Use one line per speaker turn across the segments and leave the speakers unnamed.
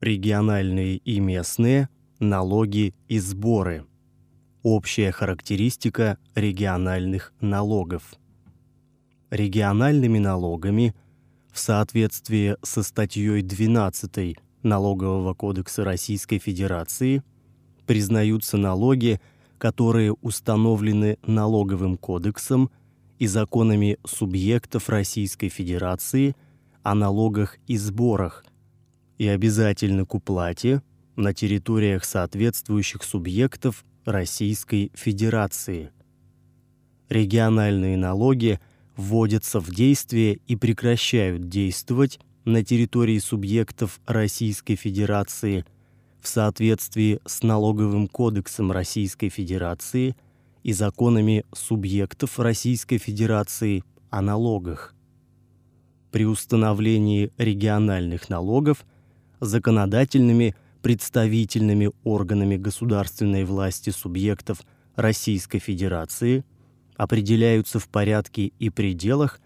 Региональные и местные налоги и сборы. Общая характеристика региональных налогов. Региональными налогами в соответствии со статьей 12 Налогового кодекса Российской Федерации признаются налоги, которые установлены налоговым кодексом и законами субъектов Российской Федерации о налогах и сборах и обязательны к уплате на территориях соответствующих субъектов Российской Федерации. Региональные налоги вводятся в действие и прекращают действовать на территории субъектов Российской Федерации в соответствии с налоговым кодексом Российской Федерации и законами субъектов Российской Федерации о налогах. При установлении региональных налогов законодательными представительными органами государственной власти субъектов Российской Федерации определяются в порядке и пределах,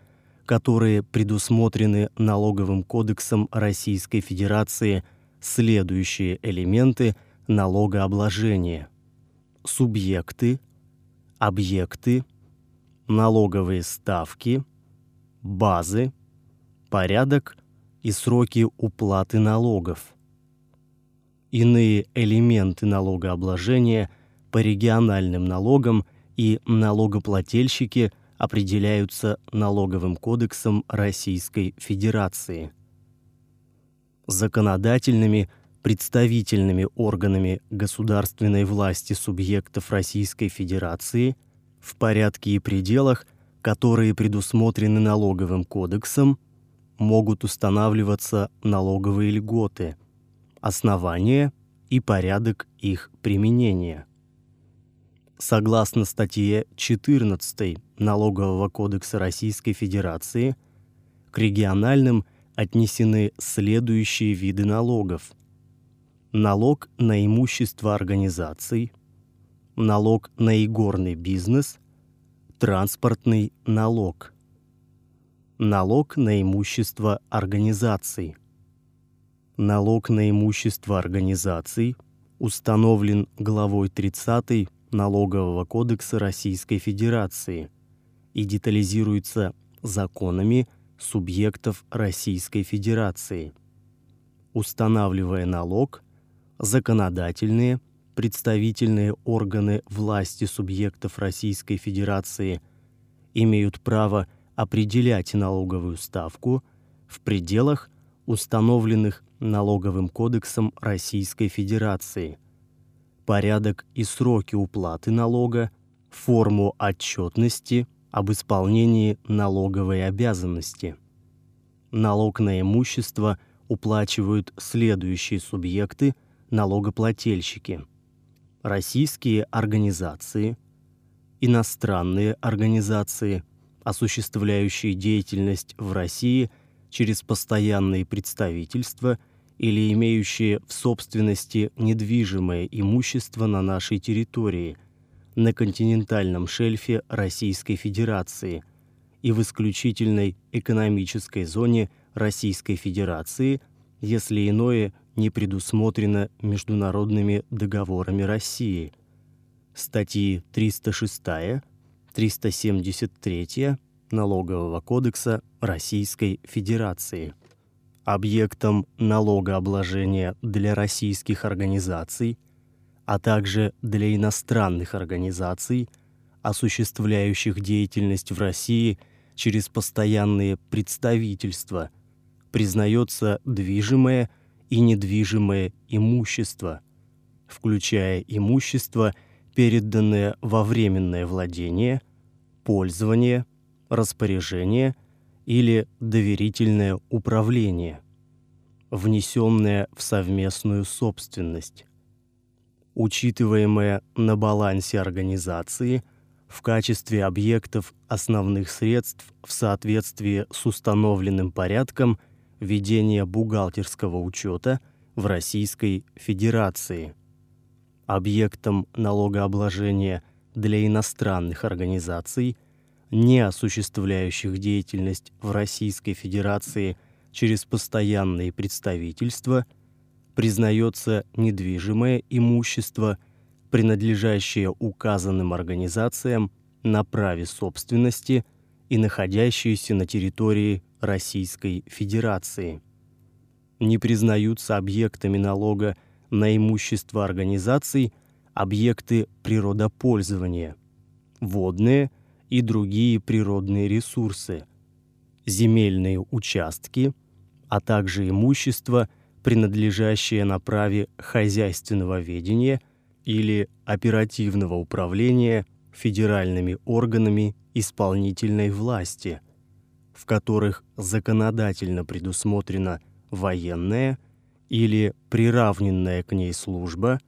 которые предусмотрены налоговым кодексом Российской Федерации следующие элементы налогообложения: субъекты, объекты, налоговые ставки, базы, порядок и сроки уплаты налогов. Иные элементы налогообложения по региональным налогам и налогоплательщики определяются налоговым кодексом Российской Федерации. Законодательными представительными органами государственной власти субъектов Российской Федерации в порядке и пределах, которые предусмотрены налоговым кодексом, могут устанавливаться налоговые льготы, основания и порядок их применения. Согласно статье 14 Налогового кодекса Российской Федерации, к региональным отнесены следующие виды налогов: налог на имущество организаций, налог на игорный бизнес, транспортный налог налог на имущество организаций. Налог на имущество организаций установлен главой 30 Налогового кодекса Российской Федерации и детализируется законами субъектов Российской Федерации. Устанавливая налог, законодательные, представительные органы власти субъектов Российской Федерации имеют право определять налоговую ставку в пределах, установленных налоговым кодексом Российской Федерации, порядок и сроки уплаты налога, форму отчетности об исполнении налоговой обязанности. Налог на имущество уплачивают следующие субъекты налогоплательщики: российские организации, иностранные организации, осуществляющие деятельность в России через постоянные представительства или имеющие в собственности недвижимое имущество на нашей территории, на континентальном шельфе Российской Федерации и в исключительной экономической зоне Российской Федерации, если иное не предусмотрено международными договорами России. Статьи 306 373 Налогового кодекса Российской Федерации. Объектом налогообложения для российских организаций, а также для иностранных организаций, осуществляющих деятельность в России через постоянные представительства, признается движимое и недвижимое имущество, включая имущество переданное во временное владение, пользование, распоряжение или доверительное управление, внесенное в совместную собственность, учитываемое на балансе организации в качестве объектов основных средств в соответствии с установленным порядком ведения бухгалтерского учета в Российской Федерации объектом налогообложения для иностранных организаций, не осуществляющих деятельность в Российской Федерации через постоянные представительства, признается недвижимое имущество, принадлежащее указанным организациям на праве собственности и находящееся на территории Российской Федерации. Не признаются объектами налога на имущество организаций объекты природопользования, водные и другие природные ресурсы, земельные участки, а также имущество, принадлежащее на праве хозяйственного ведения или оперативного управления федеральными органами исполнительной власти, в которых законодательно предусмотрена военная или приравненная к ней служба,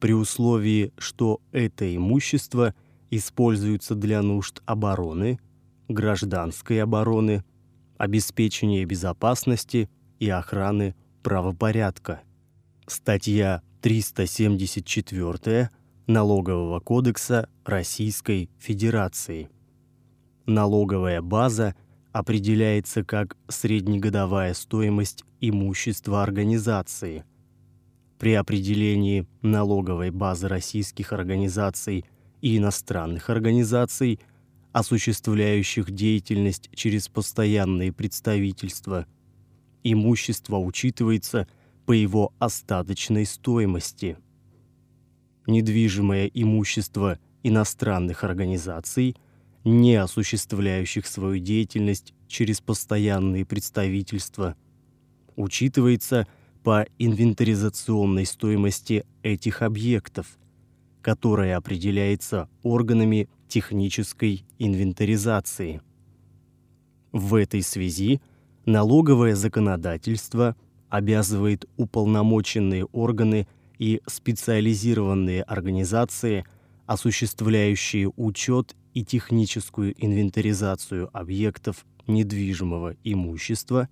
при условии, что это имущество используется для нужд обороны, гражданской обороны, обеспечения безопасности и охраны правопорядка. Статья 374 Налогового кодекса Российской Федерации. Налоговая база определяется как среднегодовая стоимость имущества организации. При определении налоговой базы российских организаций и иностранных организаций, осуществляющих деятельность через постоянные представительства, имущество учитывается по его остаточной стоимости. Недвижимое имущество иностранных организаций, не осуществляющих свою деятельность через постоянные представительства, учитывается по инвентаризационной стоимости этих объектов, которая определяется органами технической инвентаризации. В этой связи налоговое законодательство обязывает уполномоченные органы и специализированные организации, осуществляющие учет и техническую инвентаризацию объектов недвижимого имущества,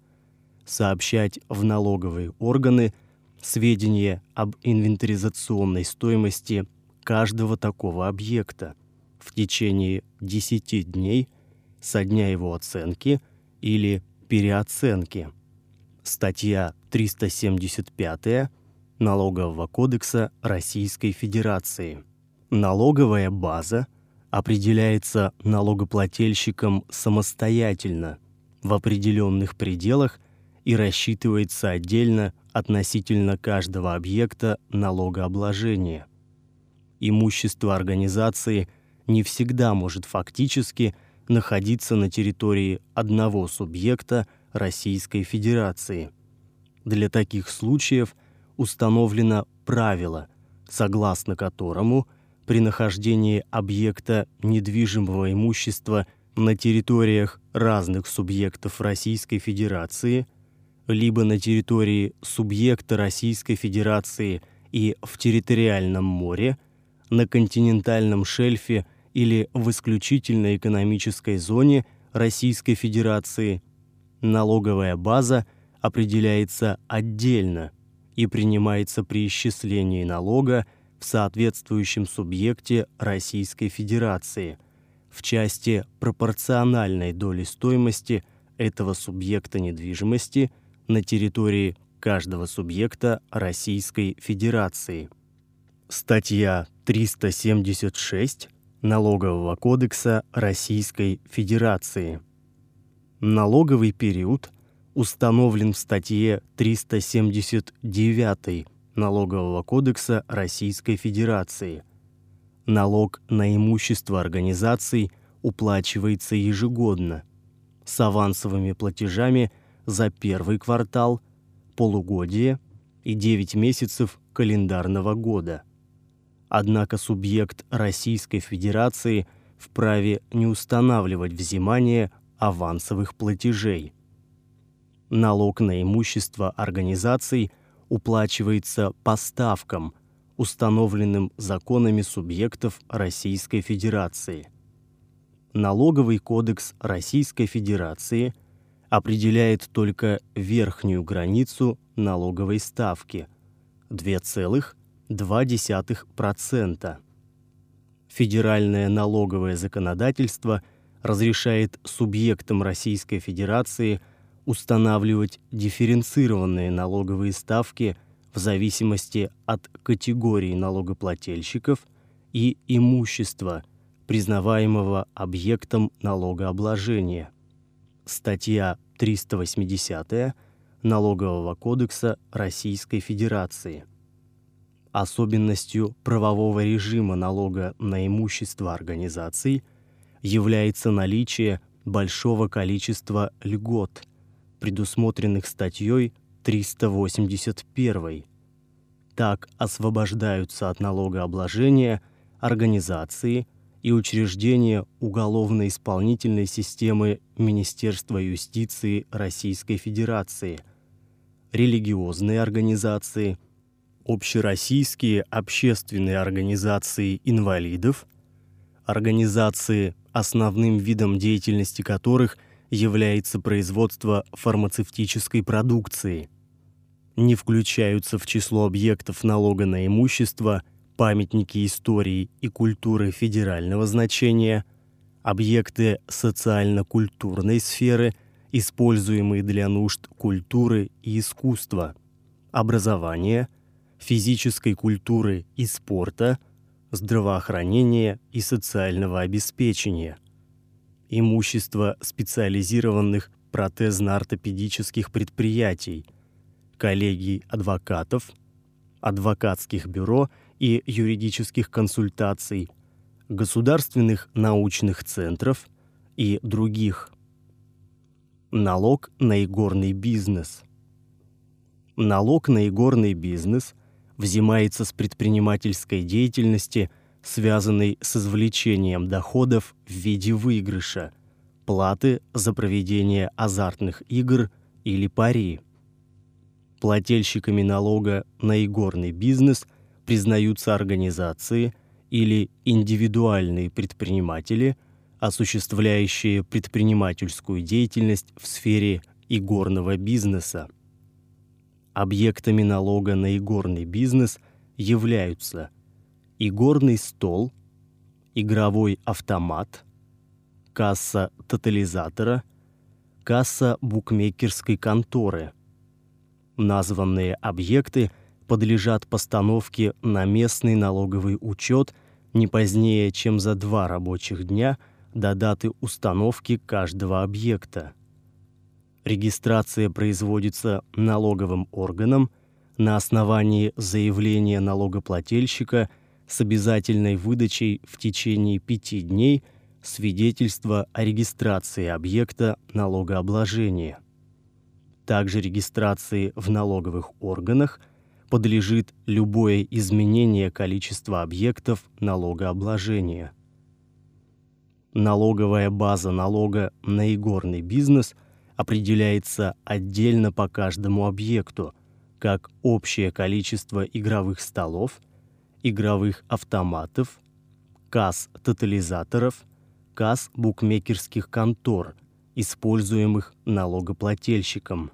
сообщать в налоговые органы сведения об инвентаризационной стоимости каждого такого объекта в течение 10 дней со дня его оценки или переоценки. Статья 375 Налогового кодекса Российской Федерации. Налоговая база определяется налогоплательщиком самостоятельно в определенных пределах и рассчитывается отдельно относительно каждого объекта налогообложения. Имущество организации не всегда может фактически находиться на территории одного субъекта Российской Федерации. Для таких случаев установлено правило, согласно которому при нахождении объекта недвижимого имущества на территориях разных субъектов Российской Федерации либо на территории субъекта Российской Федерации и в территориальном море, на континентальном шельфе или в исключительной экономической зоне Российской Федерации, налоговая база определяется отдельно и принимается при исчислении налога в соответствующем субъекте Российской Федерации в части пропорциональной доли стоимости этого субъекта недвижимости – на территории каждого субъекта Российской Федерации. Статья 376 Налогового кодекса Российской Федерации. Налоговый период установлен в статье 379 Налогового кодекса Российской Федерации. Налог на имущество организаций уплачивается ежегодно с авансовыми платежами – за первый квартал, полугодие и 9 месяцев календарного года. Однако субъект Российской Федерации вправе не устанавливать взимание авансовых платежей. Налог на имущество организаций уплачивается по ставкам, установленным законами субъектов Российской Федерации. Налоговый кодекс Российской Федерации определяет только верхнюю границу налоговой ставки 2,2%. Федеральное налоговое законодательство разрешает субъектам Российской Федерации устанавливать дифференцированные налоговые ставки в зависимости от категории налогоплательщиков и имущества, признаваемого объектом налогообложения. Статья 380 Налогового кодекса Российской Федерации. Особенностью правового режима налога на имущество организаций является наличие большого количества льгот, предусмотренных статьей 381. Так освобождаются от налогообложения организации и учреждения уголовно-исполнительной системы Министерства юстиции Российской Федерации, религиозные организации, общероссийские общественные организации инвалидов, организации, основным видом деятельности которых является производство фармацевтической продукции. Не включаются в число объектов налога на имущество памятники истории и культуры федерального значения, объекты социально-культурной сферы, используемые для нужд культуры и искусства, образования, физической культуры и спорта – здравоохранения и социального обеспечения, имущество специализированных протезно-ортопедических предприятий, коллегий адвокатов, адвокатских бюро и юридических консультаций, государственных научных центров и других. Налог на игорный бизнес. Налог на игорный бизнес – взимается с предпринимательской деятельности, связанной с извлечением доходов в виде выигрыша, платы за проведение азартных игр или пари. Плательщиками налога на игорный бизнес признаются организации или индивидуальные предприниматели, осуществляющие предпринимательскую деятельность в сфере игорного бизнеса. Объектами налога на игорный бизнес являются игорный стол, игровой автомат, касса тотализатора, касса букмекерской конторы. Названные объекты подлежат постановке на местный налоговый учет не позднее, чем за два рабочих дня до даты установки каждого объекта. Регистрация производится налоговым органом на основании заявления налогоплательщика с обязательной выдачей в течение пяти дней свидетельства о регистрации объекта налогообложения. Также регистрации в налоговых органах подлежит любое изменение количества объектов налогообложения. Налоговая база налога на игорный бизнес – определяется отдельно по каждому объекту, как общее количество игровых столов, игровых автоматов, касс тотализаторов, касс букмекерских контор, используемых налогоплательщиком.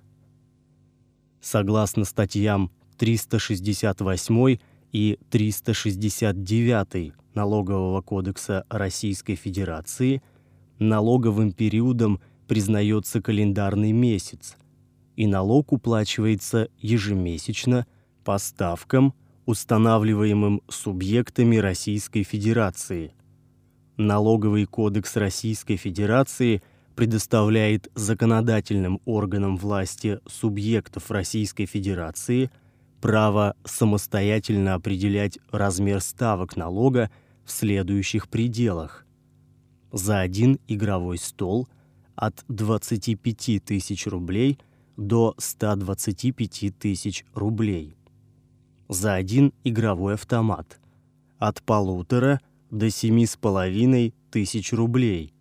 Согласно статьям 368 и 369 Налогового кодекса Российской Федерации, налоговым периодом признается календарный месяц, и налог уплачивается ежемесячно по ставкам, устанавливаемым субъектами Российской Федерации. Налоговый кодекс Российской Федерации предоставляет законодательным органам власти субъектов Российской Федерации право самостоятельно определять размер ставок налога в следующих пределах. За один игровой стол – от 25 тысяч рублей до 125 тысяч рублей. За один игровой автомат. От полутора до семи с половиной тысяч рублей.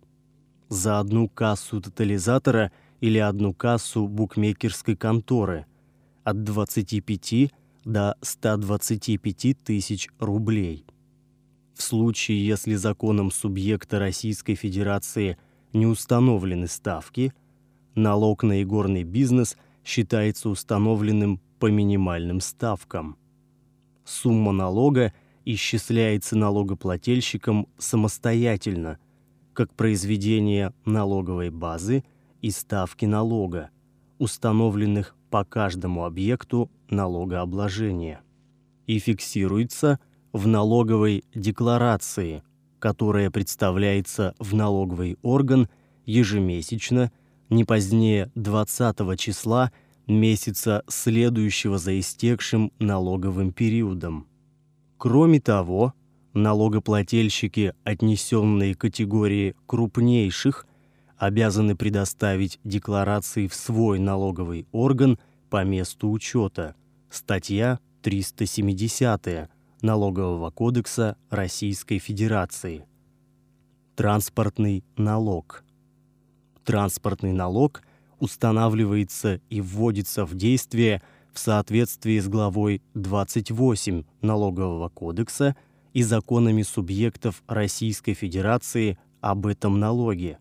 За одну кассу тотализатора или одну кассу букмекерской конторы. От 25 до 125 тысяч рублей. В случае, если законом субъекта Российской Федерации – не установлены ставки, налог на игорный бизнес считается установленным по минимальным ставкам. Сумма налога исчисляется налогоплательщиком самостоятельно, как произведение налоговой базы и ставки налога, установленных по каждому объекту налогообложения и фиксируется в налоговой декларации, которая представляется в налоговый орган ежемесячно не позднее 20 числа месяца, следующего за истекшим налоговым периодом. Кроме того, налогоплательщики, отнесенные категории крупнейших, обязаны предоставить декларации в свой налоговый орган по месту учета. Статья 370 Налогового кодекса Российской Федерации. Транспортный налог. Транспортный налог устанавливается и вводится в действие в соответствии с главой 28 Налогового кодекса и законами субъектов Российской Федерации об этом налоге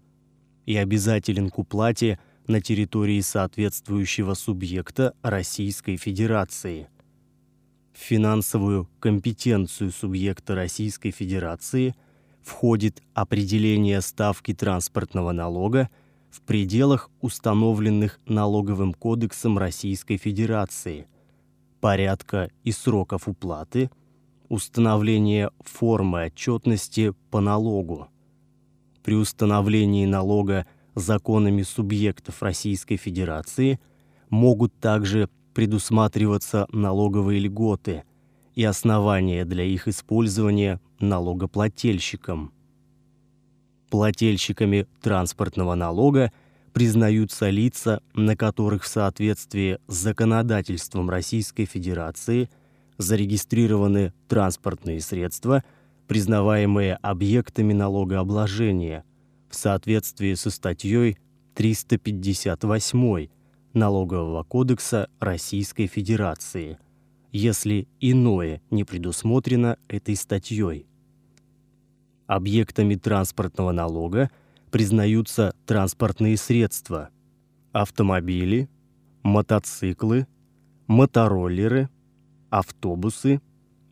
и обязателен к уплате на территории соответствующего субъекта Российской Федерации. Финансовую компетенцию субъекта Российской Федерации входит определение ставки транспортного налога в пределах установленных налоговым кодексом Российской Федерации, порядка и сроков уплаты, установление формы отчетности по налогу. При установлении налога законами субъектов Российской Федерации могут также предусматриваться налоговые льготы и основания для их использования налогоплательщиком. Плательщиками транспортного налога признаются лица, на которых в соответствии с законодательством Российской Федерации зарегистрированы транспортные средства, признаваемые объектами налогообложения в соответствии со статьей 358 Налогового кодекса Российской Федерации, если иное не предусмотрено этой статьей. Объектами транспортного налога признаются транспортные средства: автомобили, мотоциклы, мотороллеры, автобусы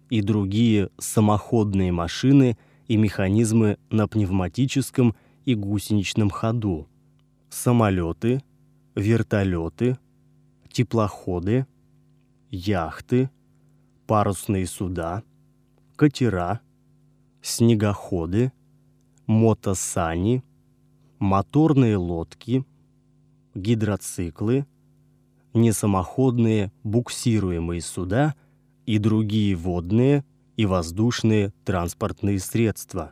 и другие самоходные машины и механизмы на пневматическом и гусеничном ходу, самолеты, вертолеты, теплоходы, яхты, парусные суда, катера, снегоходы, мотосани, моторные лодки, гидроциклы, несамоходные буксируемые суда и другие водные и воздушные транспортные средства.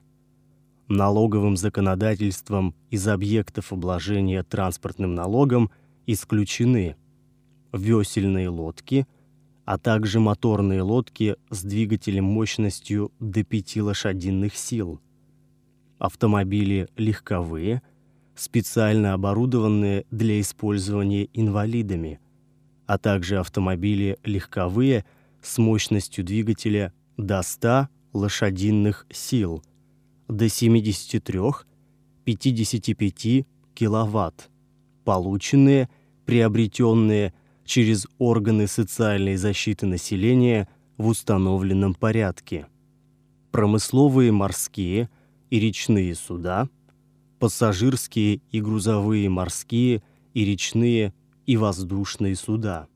Налоговым законодательством из объектов обложения транспортным налогом исключены весельные лодки – а также моторные лодки с двигателем мощностью до 5 лошадиных сил, автомобили легковые, специально оборудованные для использования инвалидами, а также автомобили легковые с мощностью двигателя до 100 лошадиных сил, до 73-55 киловатт, полученные, приобретенные через органы социальной защиты населения в установленном порядке. Промысловые морские и речные суда, пассажирские и грузовые морские и речные и воздушные суда,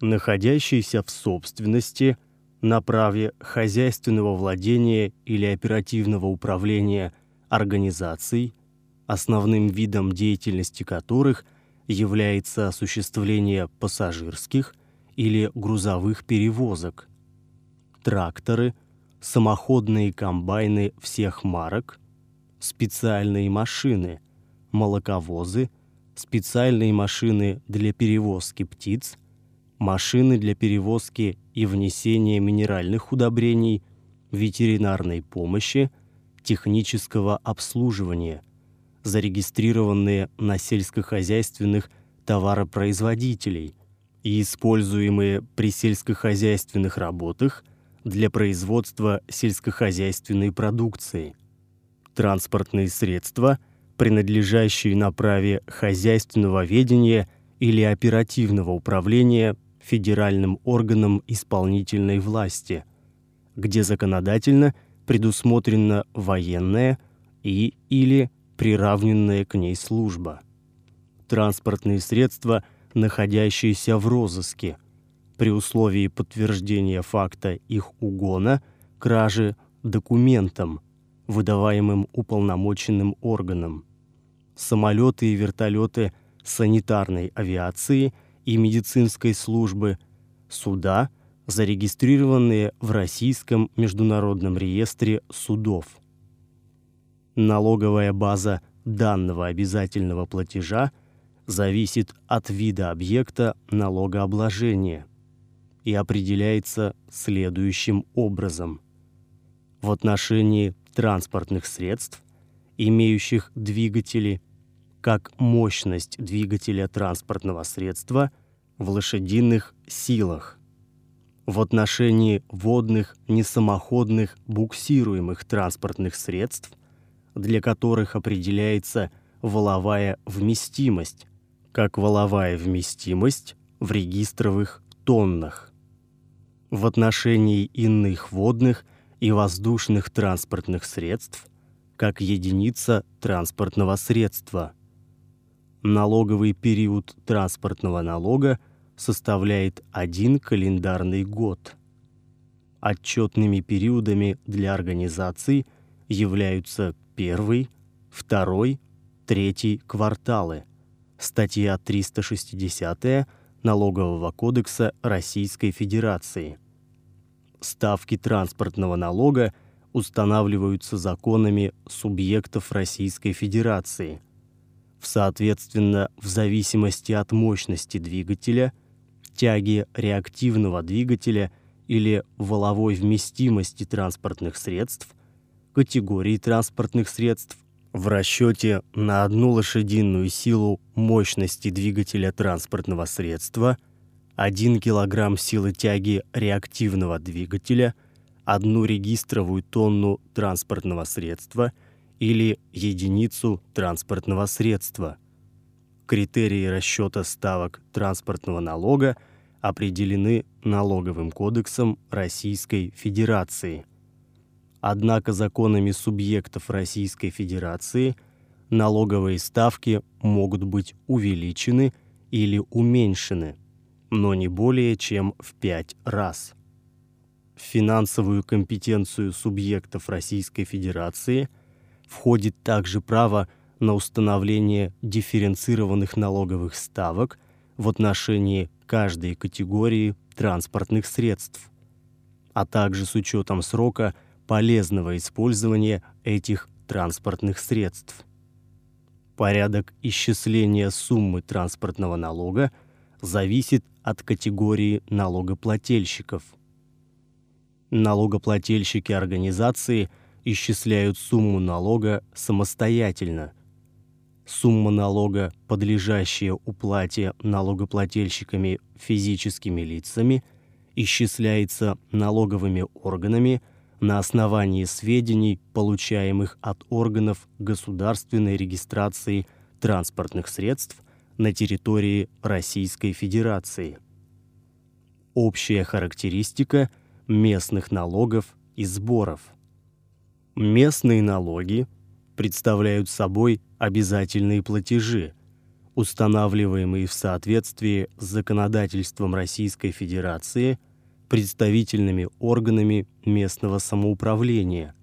находящиеся в собственности на праве хозяйственного владения или оперативного управления организаций, основным видом деятельности которых является осуществление пассажирских или грузовых перевозок. Тракторы, самоходные комбайны всех марок, специальные машины, молоковозы, специальные машины для перевозки птиц, машины для перевозки и внесения минеральных удобрений, ветеринарной помощи, технического обслуживания – зарегистрированные на сельскохозяйственных товаропроизводителей и используемые при сельскохозяйственных работах для производства сельскохозяйственной продукции. Транспортные средства, принадлежащие на праве хозяйственного ведения или оперативного управления федеральным органам исполнительной власти, где законодательно предусмотрена военная и или приравненная к ней служба. Транспортные средства, находящиеся в розыске, при условии подтверждения факта их угона, кражи документам, выдаваемым уполномоченным органам. Самолеты и вертолеты санитарной авиации и медицинской службы, суда, зарегистрированные в Российском международном реестре судов. Налоговая база данного обязательного платежа зависит от вида объекта налогообложения и определяется следующим образом. В отношении транспортных средств, имеющих двигатели, как мощность двигателя транспортного средства в лошадиных силах. В отношении водных несамоходных буксируемых транспортных средств, для которых определяется валовая вместимость, как валовая вместимость в регистровых тоннах. В отношении иных водных и воздушных транспортных средств, как единица транспортного средства. Налоговый период транспортного налога составляет один календарный год. Отчетными периодами для организаций являются первый, второй, третий кварталы. Статья 360 Налогового кодекса Российской Федерации. Ставки транспортного налога устанавливаются законами субъектов Российской Федерации. Соответственно в зависимости от мощности двигателя, тяги реактивного двигателя или валовой вместимости транспортных средств, категории транспортных средств в расчете на одну лошадиную силу мощности двигателя транспортного средства, 1 кг силы тяги реактивного двигателя, одну регистровую тонну транспортного средства или единицу транспортного средства. Критерии расчета ставок транспортного налога определены налоговым кодексом Российской Федерации – Однако законами субъектов Российской Федерации налоговые ставки могут быть увеличены или уменьшены, но не более чем в пять раз. Финансовую компетенцию субъектов Российской Федерации входит также право на установление дифференцированных налоговых ставок в отношении каждой категории транспортных средств, а также с учетом срока – полезного использования этих транспортных средств. Порядок исчисления суммы транспортного налога зависит от категории налогоплательщиков. Налогоплательщики организации исчисляют сумму налога самостоятельно. Сумма налога, подлежащая уплате налогоплательщиками физическими лицами, исчисляется налоговыми органами – на основании сведений, получаемых от органов государственной регистрации транспортных средств на территории Российской Федерации. Общая характеристика местных налогов и сборов. Местные налоги представляют собой обязательные платежи, устанавливаемые в соответствии с законодательством Российской Федерации – представительными органами местного самоуправления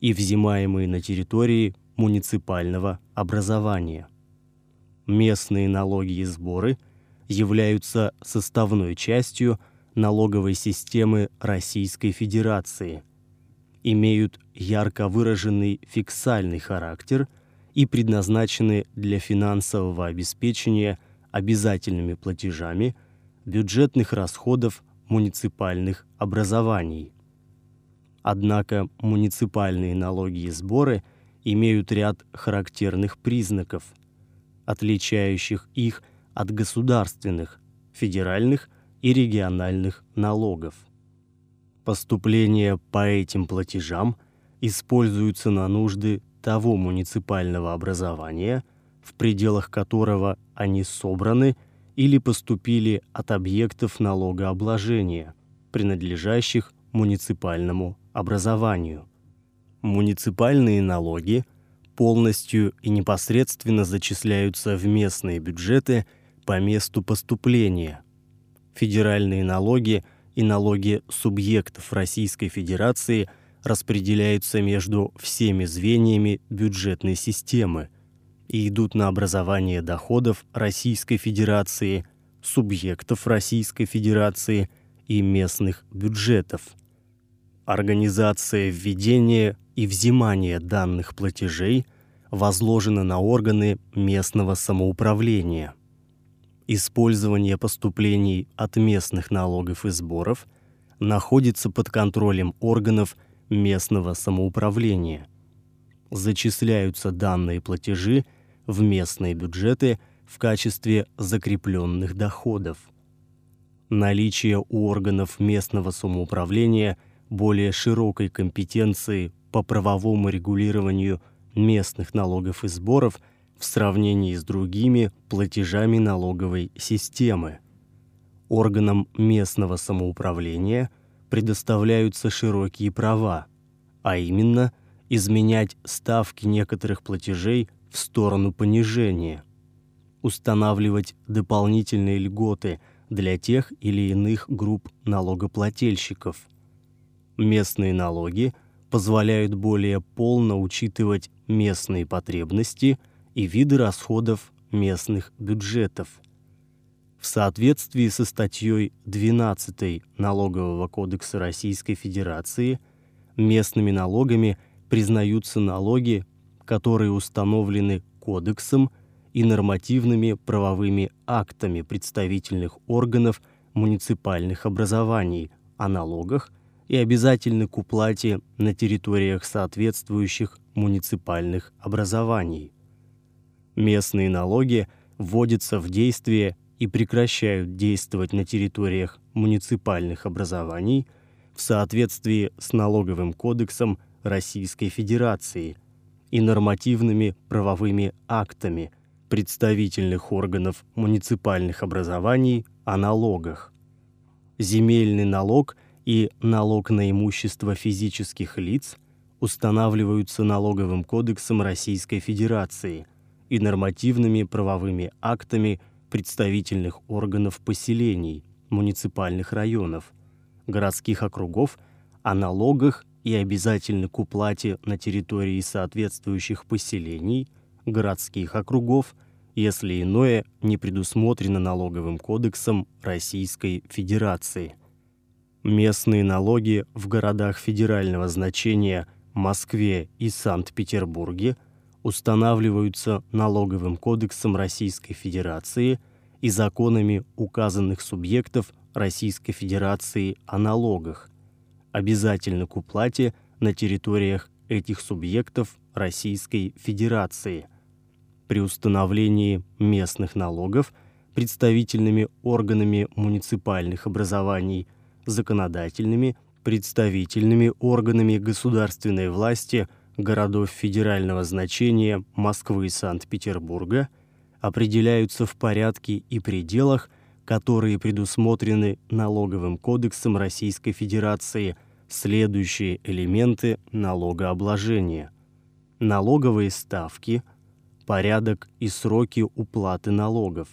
и взимаемые на территории муниципального образования. Местные налоги и сборы являются составной частью налоговой системы Российской Федерации, имеют ярко выраженный фиксальный характер и предназначены для финансового обеспечения обязательными платежами бюджетных расходов муниципальных образований. Однако муниципальные налоги и сборы имеют ряд характерных признаков, отличающих их от государственных, федеральных и региональных налогов. Поступления по этим платежам используются на нужды того муниципального образования, в пределах которого они собраны или поступили от объектов налогообложения, принадлежащих муниципальному образованию. Муниципальные налоги полностью и непосредственно зачисляются в местные бюджеты по месту поступления. Федеральные налоги и налоги субъектов Российской Федерации распределяются между всеми звеньями бюджетной системы и идут на образование доходов Российской Федерации, субъектов Российской Федерации и местных бюджетов. Организация введения и взимания данных платежей возложена на органы местного самоуправления – использование поступлений от местных налогов и сборов находится под контролем органов местного самоуправления. Зачисляются данные платежи в местные бюджеты в качестве закрепленных доходов. Наличие у органов местного самоуправления более широкой компетенции по правовому регулированию местных налогов и сборов – в сравнении с другими платежами налоговой системы. Органам местного самоуправления предоставляются широкие права, а именно изменять ставки некоторых платежей в сторону понижения, устанавливать дополнительные льготы для тех или иных групп налогоплательщиков. Местные налоги позволяют более полно учитывать местные потребности – и виды расходов местных бюджетов. В соответствии со статьей 12 Налогового кодекса Российской Федерации местными налогами признаются налоги, которые установлены кодексом и нормативными правовыми актами представительных органов муниципальных образований о налогах и обязательны к уплате на территориях соответствующих муниципальных образований. Местные налоги вводятся в действие и прекращают действовать на территориях муниципальных образований в соответствии с налоговым кодексом Российской Федерации и нормативными правовыми актами представительных органов муниципальных образований о налогах. Земельный налог и налог на имущество физических лиц устанавливаются налоговым кодексом Российской Федерации – и нормативными правовыми актами представительных органов поселений, муниципальных районов, городских округов о налогах и обязательно к уплате на территории соответствующих поселений, городских округов, если иное не предусмотрено налоговым кодексом Российской Федерации. Местные налоги в городах федерального значения Москве и Санкт-Петербурге – устанавливаются налоговым кодексом Российской Федерации и законами указанных субъектов Российской Федерации о налогах, обязательно к уплате на территориях этих субъектов Российской Федерации. При установлении местных налогов представительными органами муниципальных образований, законодательными, представительными органами государственной власти – городов федерального значения Москвы и Санкт-Петербурга определяются в порядке и пределах, которые предусмотрены налоговым кодексом Российской Федерации. Следующие элементы налогообложения: налоговые ставки, порядок и сроки уплаты налогов.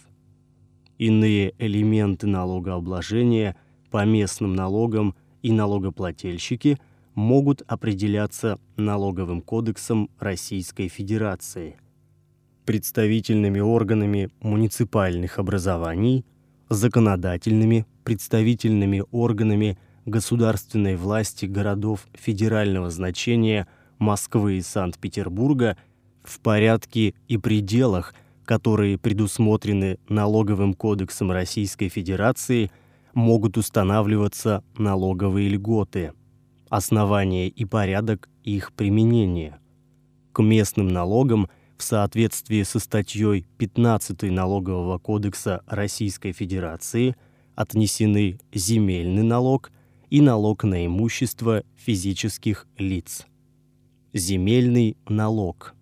Иные элементы налогообложения по местным налогам и налогоплательщики – могут определяться налоговым кодексом Российской Федерации, представительными органами муниципальных образований, законодательными, представительными органами государственной власти городов федерального значения Москвы и Санкт-Петербурга в порядке и пределах, которые предусмотрены налоговым кодексом Российской Федерации, могут устанавливаться налоговые льготы – основания и порядок их применения. К местным налогам в соответствии со статьей 15 Налогового кодекса Российской Федерации отнесены земельный налог и налог на имущество физических лиц. Земельный налог.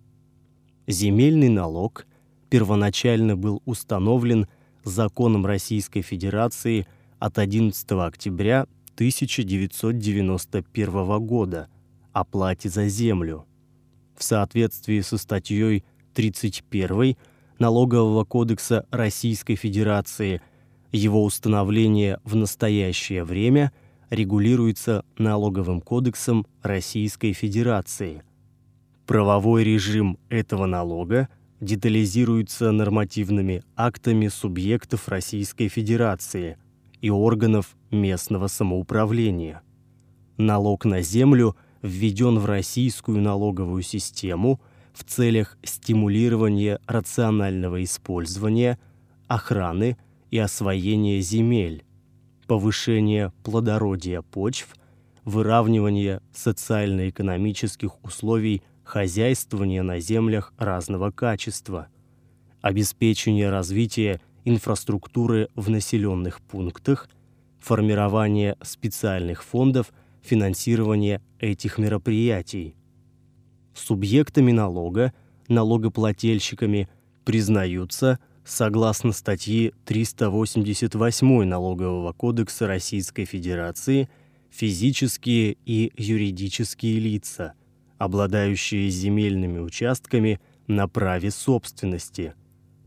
Земельный налог первоначально был установлен законом Российской Федерации от 11 октября 1991 года о плате за землю. В соответствии со статьей 31 Налогового кодекса Российской Федерации, его установление в настоящее время регулируется Налоговым кодексом Российской Федерации. Правовой режим этого налога детализируется нормативными актами субъектов Российской Федерации и органов местного самоуправления. Налог на землю введен в российскую налоговую систему в целях стимулирования рационального использования, охраны и освоения земель, повышения плодородия почв, выравнивания социально-экономических условий хозяйствования на землях разного качества, обеспечения развития инфраструктуры в населенных пунктах, формирование специальных фондов финансирования этих мероприятий. Субъектами налога, налогоплательщиками признаются согласно статьи 388 Налогового кодекса Российской Федерации физические и юридические лица – обладающие земельными участками на праве собственности,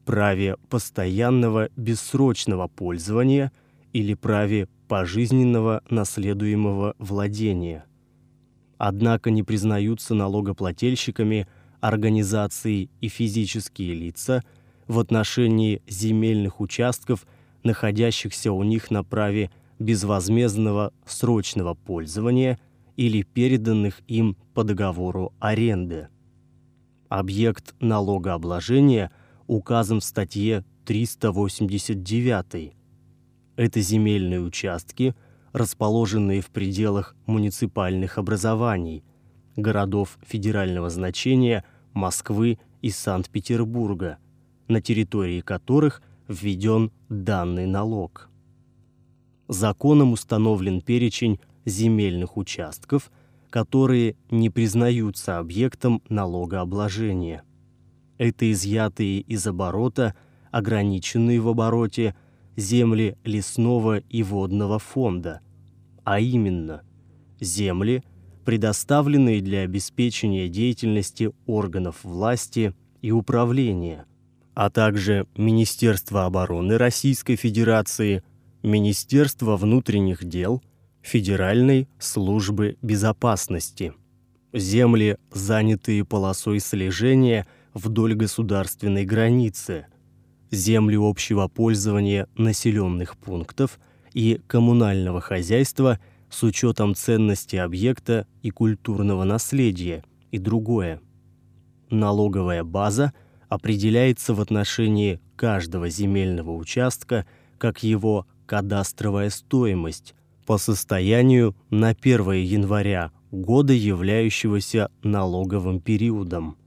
праве постоянного бессрочного пользования или праве пожизненного наследуемого владения. Однако не признаются налогоплательщиками организации и физические лица в отношении земельных участков, находящихся у них на праве безвозмездного срочного пользования – или переданных им по договору аренды. Объект налогообложения указан в статье 389. Это земельные участки, расположенные в пределах муниципальных образований, городов федерального значения Москвы и Санкт-Петербурга, на территории которых введен данный налог. Законом установлен перечень земельных участков, которые не признаются объектом налогообложения. Это изъятые из оборота, ограниченные в обороте земли лесного и водного фонда, а именно земли, предоставленные для обеспечения деятельности органов власти и управления, а также Министерство обороны Российской Федерации, Министерство внутренних дел – Федеральной службы безопасности. Земли, занятые полосой слежения вдоль государственной границы. Земли общего пользования населенных пунктов и коммунального хозяйства с учетом ценности объекта и культурного наследия и другое. Налоговая база определяется в отношении каждого земельного участка как его кадастровая стоимость, по состоянию на 1 января года, являющегося налоговым периодом.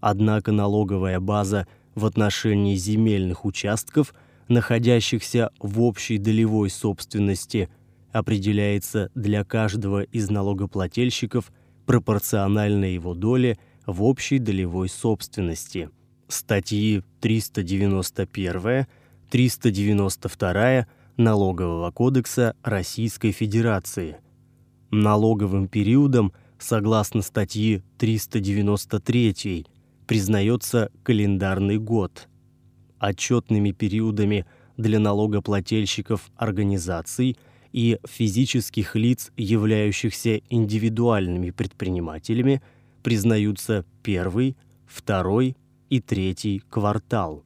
Однако налоговая база в отношении земельных участков, находящихся в общей долевой собственности, определяется для каждого из налогоплательщиков пропорционально его доле в общей долевой собственности. Статьи 391, 392 Налогового кодекса Российской Федерации. Налоговым периодом, согласно статьи 393, признается календарный год. Отчетными периодами для налогоплательщиков организаций и физических лиц, являющихся индивидуальными предпринимателями, признаются первый, второй и третий квартал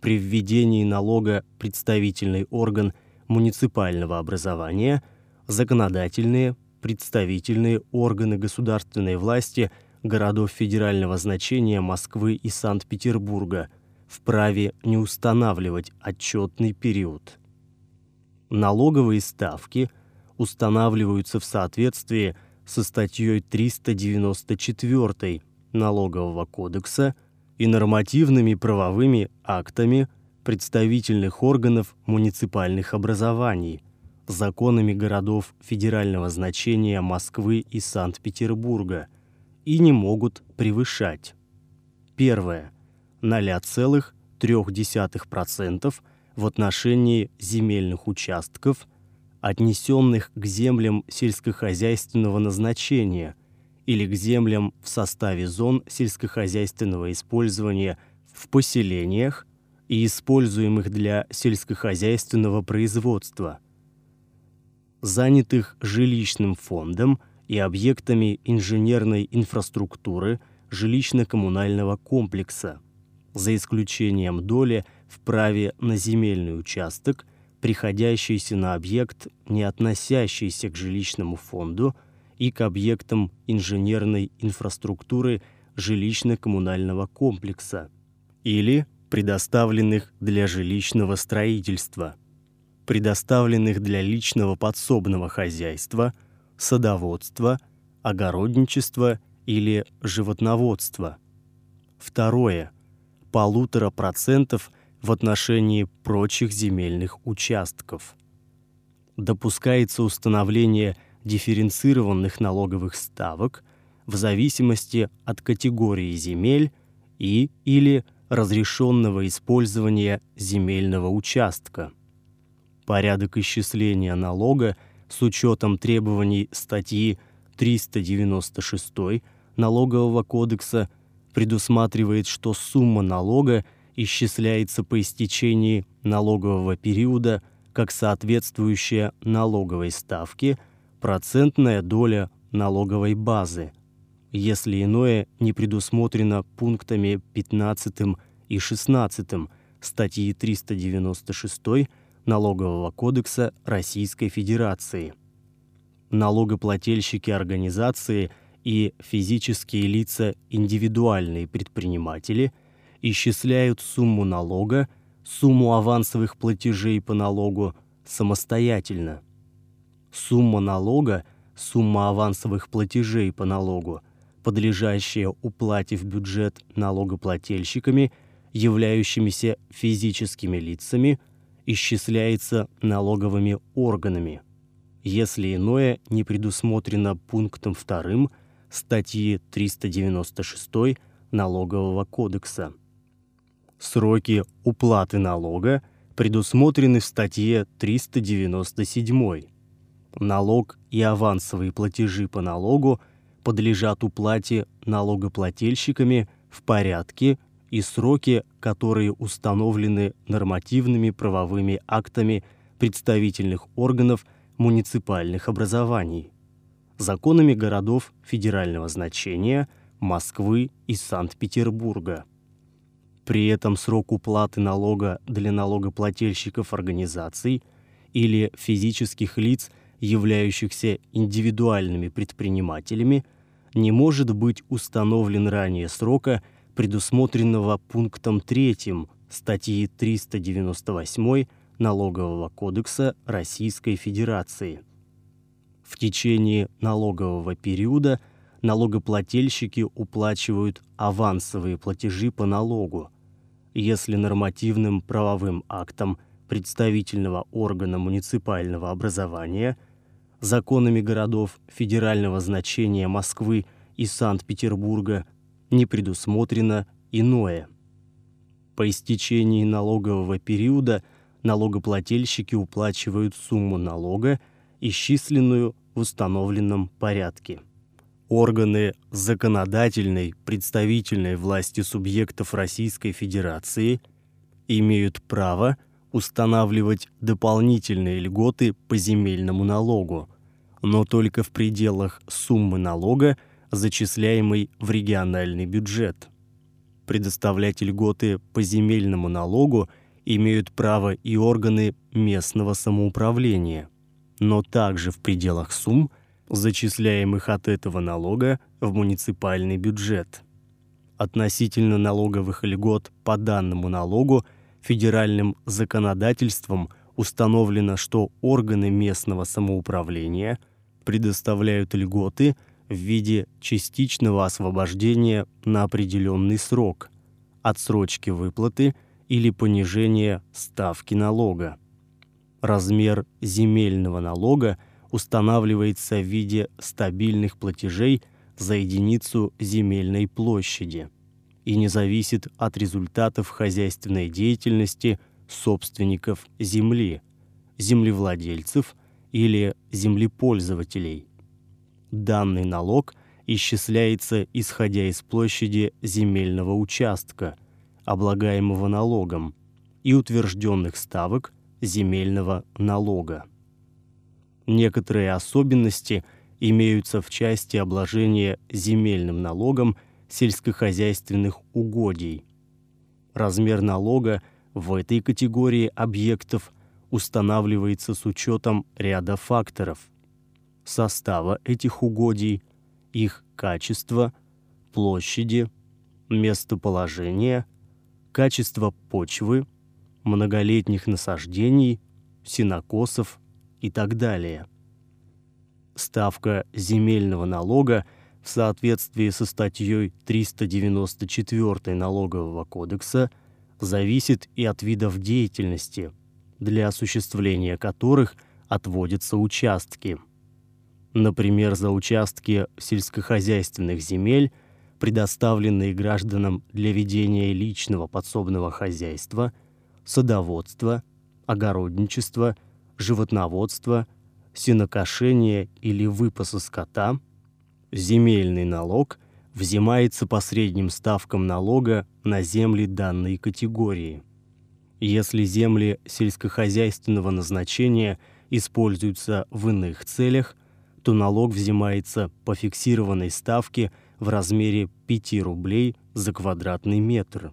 при введении налога представительный орган муниципального образования, законодательные, представительные органы государственной власти городов федерального значения Москвы и Санкт-Петербурга вправе не устанавливать отчетный период. Налоговые ставки устанавливаются в соответствии со статьей 394 Налогового кодекса – и нормативными правовыми актами представительных органов муниципальных образований, законами городов федерального значения Москвы и Санкт-Петербурга и не могут превышать. Первое. 0,3% в отношении земельных участков, отнесенных к землям сельскохозяйственного назначения – или к землям в составе зон сельскохозяйственного использования в поселениях и используемых для сельскохозяйственного производства, занятых жилищным фондом и объектами инженерной инфраструктуры жилищно-коммунального комплекса, за исключением доли в праве на земельный участок, приходящийся на объект, не относящийся к жилищному фонду и к объектам инженерной инфраструктуры жилищно-коммунального комплекса или предоставленных для жилищного строительства, предоставленных для личного подсобного хозяйства, садоводства, огородничества или животноводства. Второе. Полутора процентов в отношении прочих земельных участков. Допускается установление дифференцированных налоговых ставок в зависимости от категории земель и или разрешенного использования земельного участка. Порядок исчисления налога с учетом требований статьи 396 Налогового кодекса предусматривает, что сумма налога исчисляется по истечении налогового периода как соответствующая налоговой ставке процентная доля налоговой базы – если иное не предусмотрено пунктами 15 и 16 статьи 396 Налогового кодекса Российской Федерации. Налогоплательщики организации и физические лица индивидуальные предприниматели исчисляют сумму налога, сумму авансовых платежей по налогу самостоятельно. Сумма налога, сумма авансовых платежей по налогу подлежащее уплате в бюджет налогоплательщиками, являющимися физическими лицами, исчисляется налоговыми органами, если иное не предусмотрено пунктом 2 статьи 396 Налогового кодекса. Сроки уплаты налога предусмотрены в статье 397. Налог и авансовые платежи по налогу – подлежат уплате налогоплательщиками в порядке и сроки, которые установлены нормативными правовыми актами представительных органов муниципальных образований, законами городов федерального значения Москвы и Санкт-Петербурга. При этом срок уплаты налога для налогоплательщиков организаций или физических лиц, являющихся индивидуальными предпринимателями – не может быть установлен ранее срока, предусмотренного пунктом 3 статьи 398 Налогового кодекса Российской Федерации. В течение налогового периода налогоплательщики уплачивают авансовые платежи по налогу, если нормативным правовым актом представительного органа муниципального образования – законами городов федерального значения Москвы и Санкт-Петербурга не предусмотрено иное. По истечении налогового периода налогоплательщики уплачивают сумму налога, исчисленную в установленном порядке. Органы законодательной, представительной власти субъектов Российской Федерации имеют право устанавливать дополнительные льготы по земельному налогу, но только в пределах суммы налога, зачисляемой в региональный бюджет. Предоставлять льготы по земельному налогу имеют право и органы местного самоуправления, но также в пределах сумм, зачисляемых от этого налога в муниципальный бюджет. Относительно налоговых льгот по данному налогу – федеральным законодательством установлено, что органы местного самоуправления предоставляют льготы в виде частичного освобождения на определенный срок, отсрочки выплаты или понижения ставки налога. Размер земельного налога устанавливается в виде стабильных платежей за единицу земельной площади – и не зависит от результатов хозяйственной деятельности собственников земли, землевладельцев или землепользователей. Данный налог исчисляется исходя из площади земельного участка, облагаемого налогом, и утвержденных ставок земельного налога. Некоторые особенности имеются в части обложения земельным налогом сельскохозяйственных угодий. Размер налога в этой категории объектов устанавливается с учетом ряда факторов – состава этих угодий, их качества, площади, местоположения, качества почвы, многолетних насаждений, сенокосов и так далее. Ставка земельного налога в соответствии со статьей 394 Налогового кодекса зависит и от видов деятельности, для осуществления которых отводятся участки. Например, за участки сельскохозяйственных земель, предоставленные гражданам для ведения личного подсобного хозяйства, садоводства, огородничества, животноводства, сенокошения или выпаса скота, земельный налог взимается по средним ставкам налога на земли данной категории. Если земли сельскохозяйственного назначения используются в иных целях, то налог взимается по фиксированной ставке в размере 5 рублей за квадратный метр.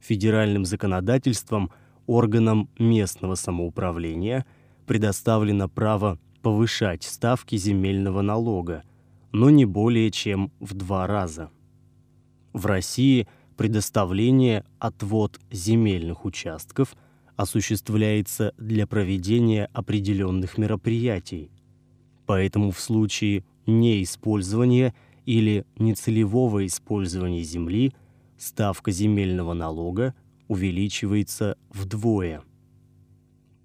Федеральным законодательством органам местного самоуправления предоставлено право повышать ставки земельного налога, но не более чем в два раза. В России – предоставление, отвод земельных участков осуществляется для проведения определенных мероприятий. Поэтому в случае неиспользования или нецелевого использования земли ставка земельного налога увеличивается вдвое.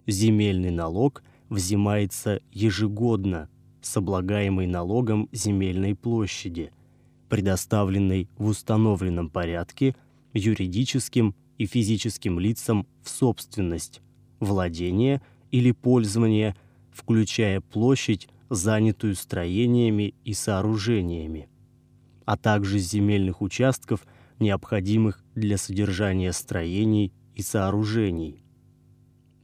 Земельный налог взимается ежегодно с облагаемой налогом земельной площади – предоставленной в установленном порядке юридическим и физическим лицам в собственность, владение или пользование, включая площадь, занятую строениями и сооружениями, а также земельных участков, необходимых для содержания строений и сооружений.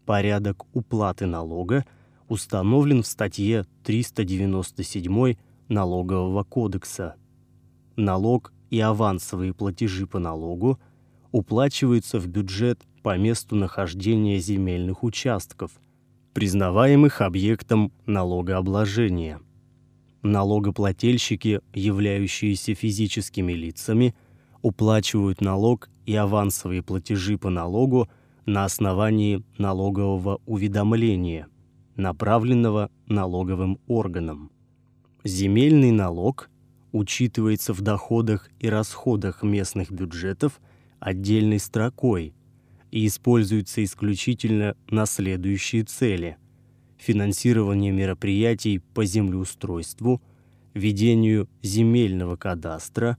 Порядок уплаты налога установлен в статье 397 Налогового кодекса – налог и авансовые платежи по налогу уплачиваются в бюджет по месту нахождения земельных участков, признаваемых объектом налогообложения. Налогоплательщики, являющиеся физическими лицами, уплачивают налог и авансовые платежи по налогу на основании налогового уведомления, направленного налоговым органом. Земельный налог – учитывается в доходах и расходах местных бюджетов отдельной строкой и используется исключительно на следующие цели: финансирование мероприятий по землеустройству, ведению земельного кадастра,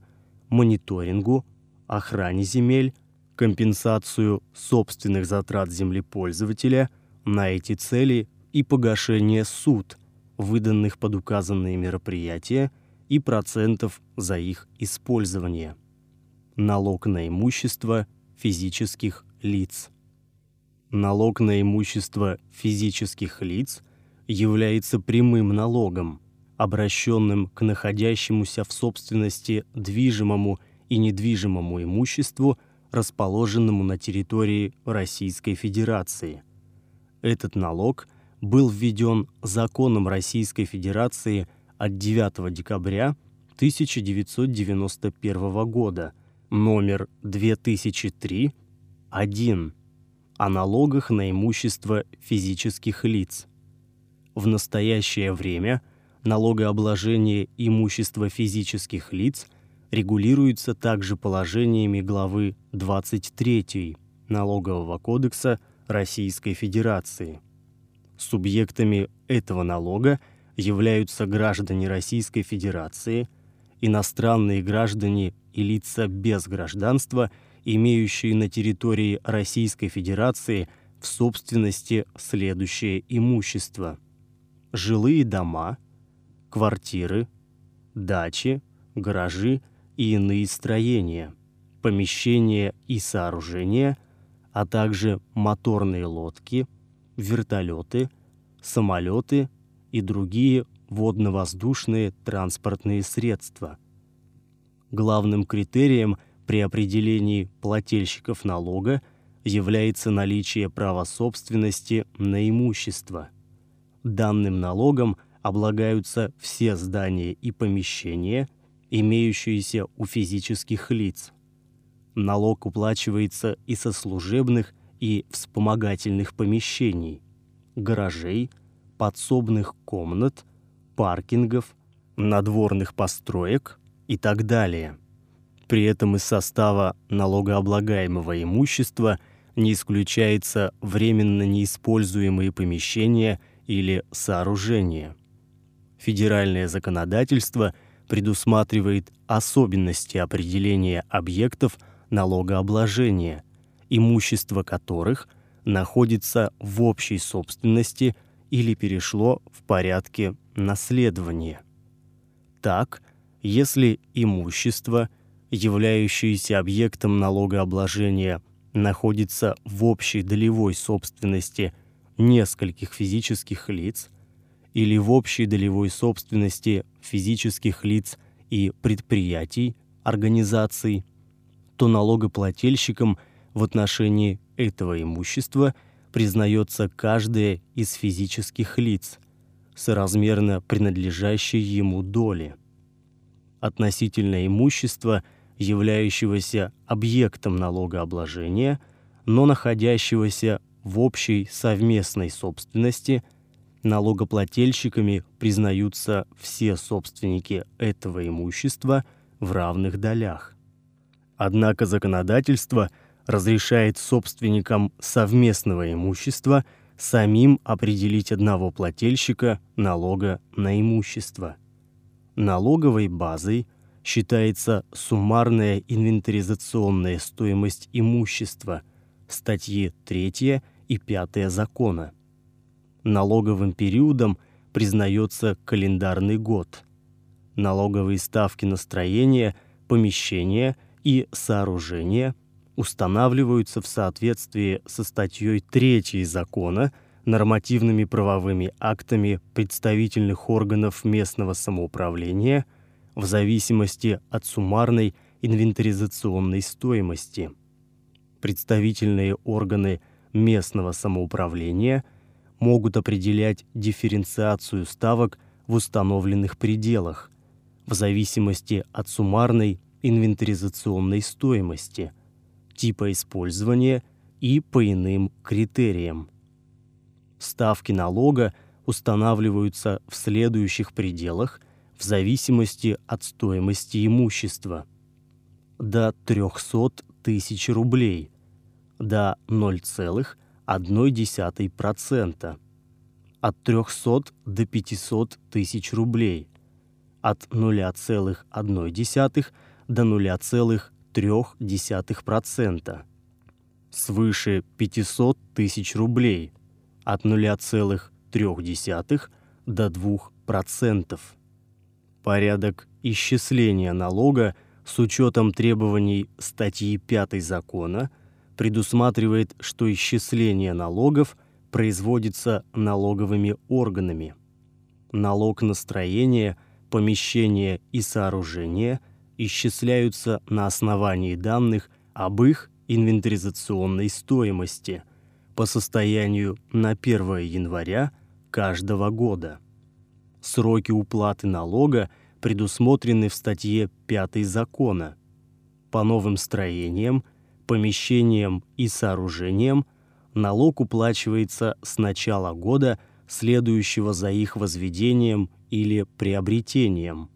мониторингу, охране земель, компенсацию собственных затрат землепользователя на эти цели и погашение суд, выданных под указанные мероприятия и процентов за их использование. Налог на имущество физических лиц. Налог на имущество физических лиц является прямым налогом, обращенным к находящемуся в собственности движимому и недвижимому имуществу, расположенному на территории Российской Федерации. Этот налог был введен законом Российской Федерации – от 9 декабря 1991 года, номер 2003, 1, о налогах на имущество физических лиц. В настоящее время налогообложение имущества физических лиц регулируется также положениями главы 23 Налогового кодекса Российской Федерации. Субъектами этого налога – являются граждане Российской Федерации, иностранные граждане и лица без гражданства, имеющие на территории Российской Федерации в собственности следующее имущество: жилые дома, квартиры, дачи, гаражи и иные строения, помещения и сооружения, а также моторные лодки, вертолеты, самолеты и другие водно-воздушные транспортные средства. Главным критерием при определении плательщиков налога является наличие права собственности на имущество. Данным налогом облагаются все здания и помещения, имеющиеся у физических лиц. Налог уплачивается и со служебных и вспомогательных помещений, гаражей, подсобных комнат, паркингов, надворных построек и так далее. При этом из состава налогооблагаемого имущества не исключается временно неиспользуемые помещения или сооружения. Федеральное законодательство предусматривает особенности определения объектов налогообложения, имущество которых находится в общей собственности или перешло в порядке наследования. Так, если имущество, являющееся объектом налогообложения, находится в общей долевой собственности нескольких физических лиц или в общей долевой собственности физических лиц и предприятий, организаций, то налогоплательщиком в отношении этого имущества признается каждое из физических лиц, соразмерно принадлежащей ему доли. Относительно имущества, являющегося объектом налогообложения, но находящегося в общей совместной собственности, налогоплательщиками признаются все собственники этого имущества в равных долях. Однако законодательство разрешает собственникам совместного имущества самим определить одного плательщика налога на имущество. Налоговой базой считается суммарная инвентаризационная стоимость имущества, статьи 3 и 5 закона. Налоговым периодом признается календарный год. Налоговые ставки на строение, помещения – и сооружения устанавливаются в соответствии со статьей 3 закона нормативными правовыми актами представительных органов местного самоуправления в зависимости от суммарной инвентаризационной стоимости. Представительные органы местного самоуправления могут определять дифференциацию ставок в установленных пределах в зависимости от суммарной инвентаризационной стоимости, типа использования и по иным критериям. Ставки налога устанавливаются в следующих пределах в зависимости от стоимости имущества. До 300 тысяч рублей, до 0,1%, от 300 до 500 тысяч рублей, от 0,1% до 0,3%, свыше 500 тысяч рублей, от 0,3 до 2%. Порядок исчисления налога с учетом требований статьи 5 закона предусматривает, что исчисление налогов производится налоговыми органами. Налог на строение, помещение и сооружение исчисляются на основании данных об их инвентаризационной стоимости по состоянию на 1 января каждого года. Сроки уплаты налога предусмотрены в статье 5 закона. По новым строениям, помещениям и сооружениям налог уплачивается с начала года, следующего за их возведением или приобретением.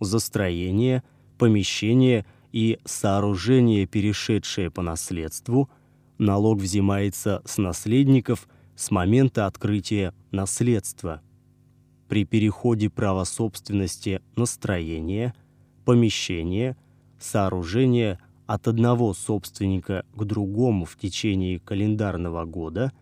За строение – помещение и сооружение, перешедшее по наследству, налог взимается с наследников с момента открытия наследства. При переходе права собственности на строение, помещение, сооружение от одного собственника к другому в течение календарного года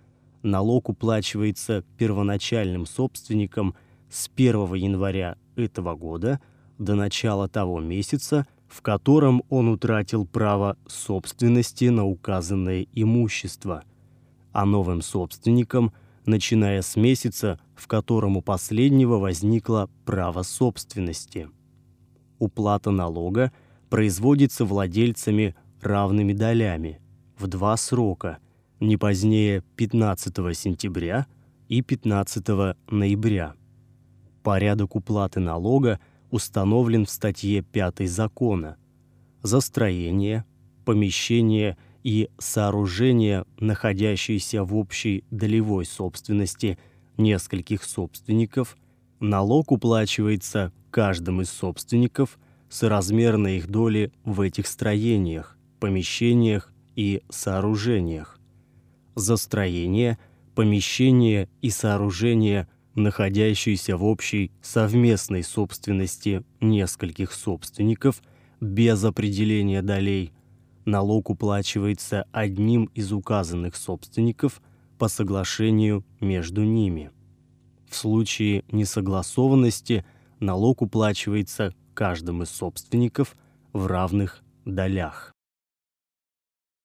налог уплачивается первоначальным собственником с 1 января этого года – до начала того месяца, в котором он утратил право собственности на указанное имущество, а новым собственникам, начиная с месяца, в котором у последнего возникло право собственности. Уплата налога производится владельцами равными долями в два срока, не позднее 15 сентября и 15 ноября. Порядок уплаты налога установлен в статье 5 закона. За строение, помещение и сооружения, находящиеся в общей долевой собственности нескольких собственников, налог уплачивается каждым из собственников соразмерно их доли в этих строениях, помещениях и сооружениях. За строение, помещение и сооружение, находящиеся в общей совместной собственности нескольких собственников без определения долей, налог уплачивается одним из указанных собственников по соглашению между ними. В случае несогласованности налог уплачивается каждым из собственников в равных долях.